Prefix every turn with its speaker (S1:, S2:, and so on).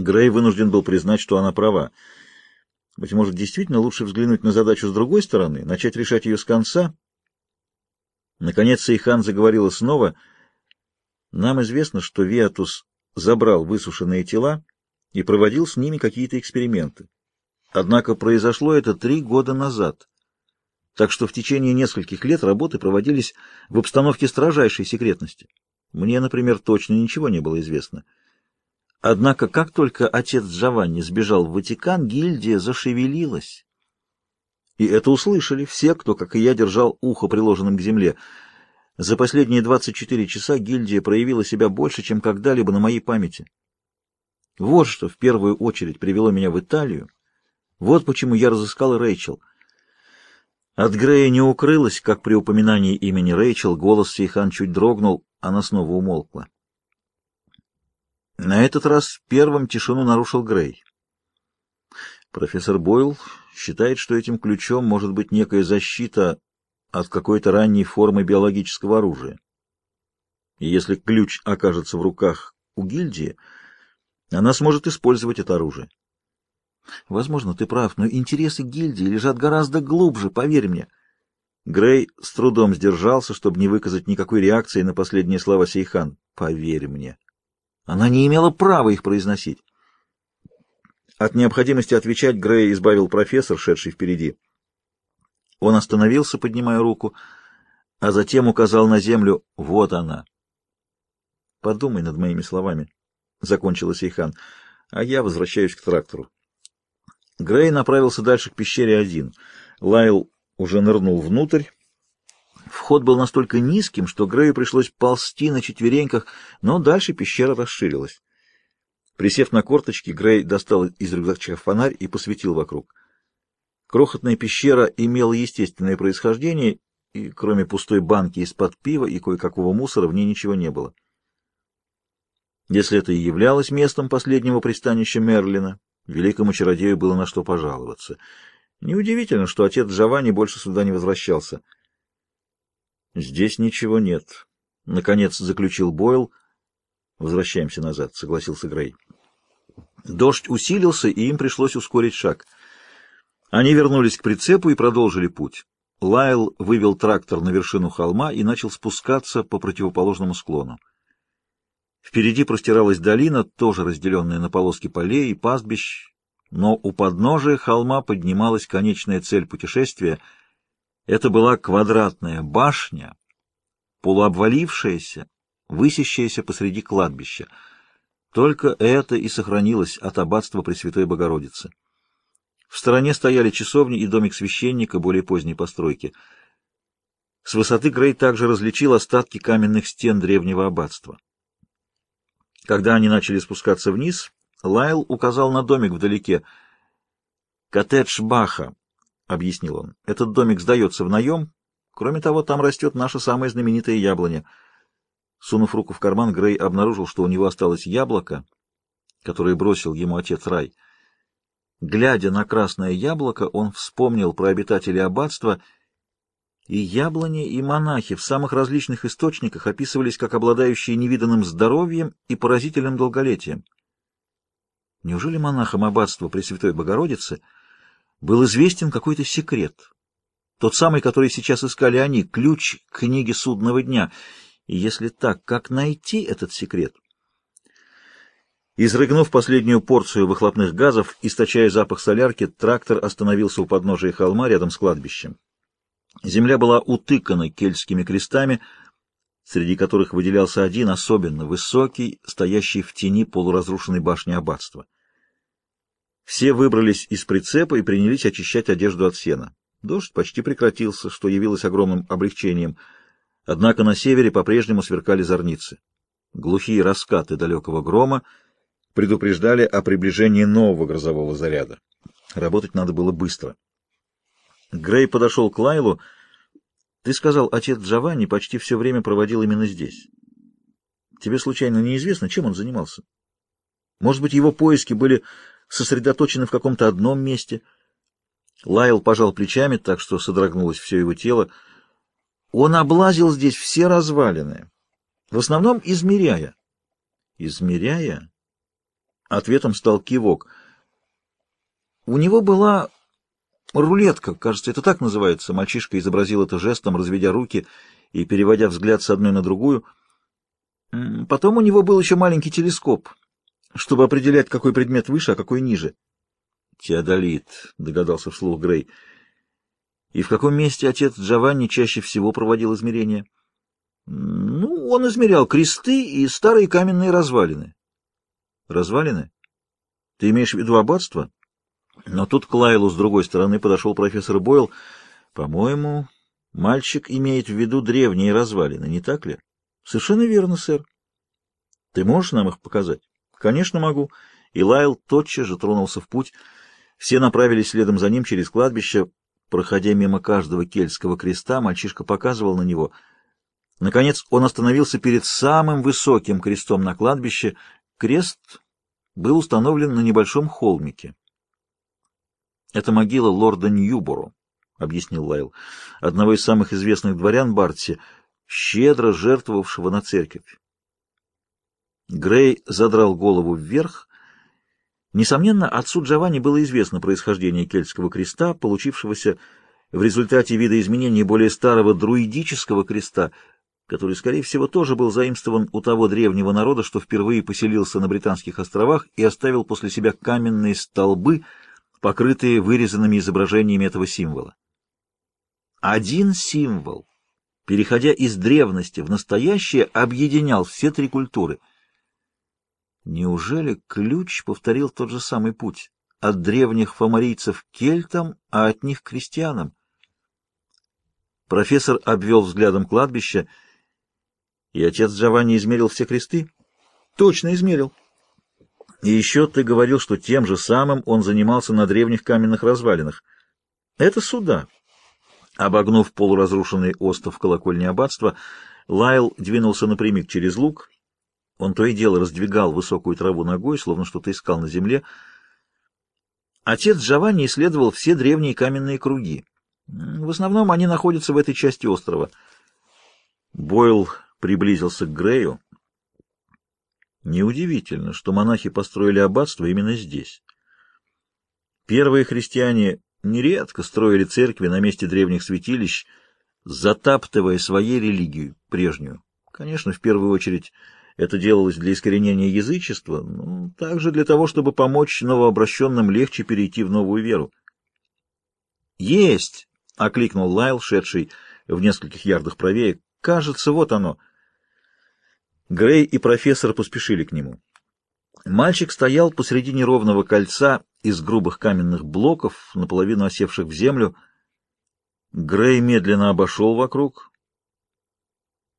S1: Грей вынужден был признать, что она права. Быть может, действительно лучше взглянуть на задачу с другой стороны, начать решать ее с конца. Наконец Сейхан заговорила снова. «Нам известно, что Виатус забрал высушенные тела и проводил с ними какие-то эксперименты. Однако произошло это три года назад, так что в течение нескольких лет работы проводились в обстановке строжайшей секретности. Мне, например, точно ничего не было известно. Однако, как только отец Джованни сбежал в Ватикан, гильдия зашевелилась. И это услышали все, кто, как и я, держал ухо приложенным к земле. За последние 24 часа гильдия проявила себя больше, чем когда-либо на моей памяти. Вот что в первую очередь привело меня в Италию. Вот почему я разыскал Рэйчел. От Грея не укрылось, как при упоминании имени Рэйчел голос Сейхан чуть дрогнул, она снова умолкла. На этот раз первым тишину нарушил Грей. Профессор Бойл считает, что этим ключом может быть некая защита от какой-то ранней формы биологического оружия. И если ключ окажется в руках у гильдии, она сможет использовать это оружие. Возможно, ты прав, но интересы гильдии лежат гораздо глубже, поверь мне. Грей с трудом сдержался, чтобы не выказать никакой реакции на последние слова Сейхан. Поверь мне. Она не имела права их произносить. От необходимости отвечать Грей избавил профессор, шедший впереди. Он остановился, поднимая руку, а затем указал на землю «Вот она». «Подумай над моими словами», — закончила Сейхан, — «а я возвращаюсь к трактору». Грей направился дальше к пещере один. Лайл уже нырнул внутрь, Вход был настолько низким, что Грею пришлось ползти на четвереньках, но дальше пещера расширилась. Присев на корточки, Грей достал из рюкзачка фонарь и посветил вокруг. Крохотная пещера имела естественное происхождение, и кроме пустой банки из-под пива и кое-какого мусора в ней ничего не было. Если это и являлось местом последнего пристанища Мерлина, великому чародею было на что пожаловаться. Неудивительно, что отец Джованни больше сюда не возвращался — Здесь ничего нет. Наконец заключил Бойл. Возвращаемся назад, согласился Грей. Дождь усилился, и им пришлось ускорить шаг. Они вернулись к прицепу и продолжили путь. Лайл вывел трактор на вершину холма и начал спускаться по противоположному склону. Впереди простиралась долина, тоже разделенная на полоски полей и пастбищ, но у подножия холма поднималась конечная цель путешествия — это была квадратная башня, полуобвалившаяся, высящаяся посреди кладбища. Только это и сохранилось от аббатства Пресвятой Богородицы. В стороне стояли часовни и домик священника более поздней постройки. С высоты Грей также различил остатки каменных стен древнего аббатства. Когда они начали спускаться вниз, Лайл указал на домик вдалеке. «Коттедж Баха», — объяснил он. — Этот домик сдается в наем. Кроме того, там растет наша самая знаменитая яблоня. Сунув руку в карман, Грей обнаружил, что у него осталось яблоко, которое бросил ему отец Рай. Глядя на красное яблоко, он вспомнил про обитателей аббатства, и яблони, и монахи в самых различных источниках описывались как обладающие невиданным здоровьем и поразительным долголетием. Неужели монахам аббатства Пресвятой Богородицы — был известен какой-то секрет. Тот самый, который сейчас искали они, ключ к книге судного дня. И если так, как найти этот секрет? Изрыгнув последнюю порцию выхлопных газов, источая запах солярки, трактор остановился у подножия холма рядом с кладбищем. Земля была утыкана кельтскими крестами, среди которых выделялся один особенно высокий, стоящий в тени полуразрушенной башни аббатства. Все выбрались из прицепа и принялись очищать одежду от сена. Дождь почти прекратился, что явилось огромным облегчением. Однако на севере по-прежнему сверкали зорницы. Глухие раскаты далекого грома предупреждали о приближении нового грозового заряда. Работать надо было быстро. Грей подошел к Лайлу. «Ты сказал, отец Джованни почти все время проводил именно здесь. Тебе случайно неизвестно, чем он занимался? Может быть, его поиски были сосредоточены в каком-то одном месте. Лайл пожал плечами, так что содрогнулось все его тело. Он облазил здесь все развалины, в основном измеряя. Измеряя? Ответом стал кивок. У него была рулетка, кажется, это так называется. Мальчишка изобразил это жестом, разведя руки и переводя взгляд с одной на другую. Потом у него был еще маленький телескоп, чтобы определять, какой предмет выше, а какой ниже. «Теодолит», — догадался вслух Грей. «И в каком месте отец Джованни чаще всего проводил измерения?» «Ну, он измерял кресты и старые каменные развалины». «Развалины? Ты имеешь в виду аббатство?» Но тут к Лайлу с другой стороны подошел профессор Бойл. «По-моему, мальчик имеет в виду древние развалины, не так ли?» «Совершенно верно, сэр. Ты можешь нам их показать?» «Конечно могу». И Лайл тотчас же тронулся в путь. Все направились следом за ним через кладбище. Проходя мимо каждого кельтского креста, мальчишка показывал на него. Наконец он остановился перед самым высоким крестом на кладбище. Крест был установлен на небольшом холмике. «Это могила лорда Ньюборо», — объяснил Лайл, — «одного из самых известных дворян Бартси, щедро жертвовавшего на церковь». Грей задрал голову вверх, Несомненно, отцу Джованни было известно происхождение кельтского креста, получившегося в результате видоизменения более старого друидического креста, который, скорее всего, тоже был заимствован у того древнего народа, что впервые поселился на Британских островах и оставил после себя каменные столбы, покрытые вырезанными изображениями этого символа. Один символ, переходя из древности в настоящее, объединял все три культуры — Неужели ключ повторил тот же самый путь? От древних фомарийцев к кельтам, а от них к крестьянам? Профессор обвел взглядом кладбище, и отец Джованни измерил все кресты? Точно измерил. И еще ты говорил, что тем же самым он занимался на древних каменных развалинах. Это суда. Обогнув полуразрушенный остов колокольни аббатства, Лайл двинулся напрямик через луг он то и дело раздвигал высокую траву ногой, словно что-то искал на земле. Отец Джованни исследовал все древние каменные круги. В основном они находятся в этой части острова. Бойл приблизился к Грею. Неудивительно, что монахи построили аббатство именно здесь. Первые христиане нередко строили церкви на месте древних святилищ, затаптывая своей религию, прежнюю. Конечно, в первую очередь это делалось для искоренения язычества, но также для того, чтобы помочь новообращенным легче перейти в новую веру. «Есть!» — окликнул Лайл, шедший в нескольких ярдах правее. «Кажется, вот оно». Грей и профессор поспешили к нему. Мальчик стоял посреди неровного кольца из грубых каменных блоков, наполовину осевших в землю. Грей медленно обошел вокруг,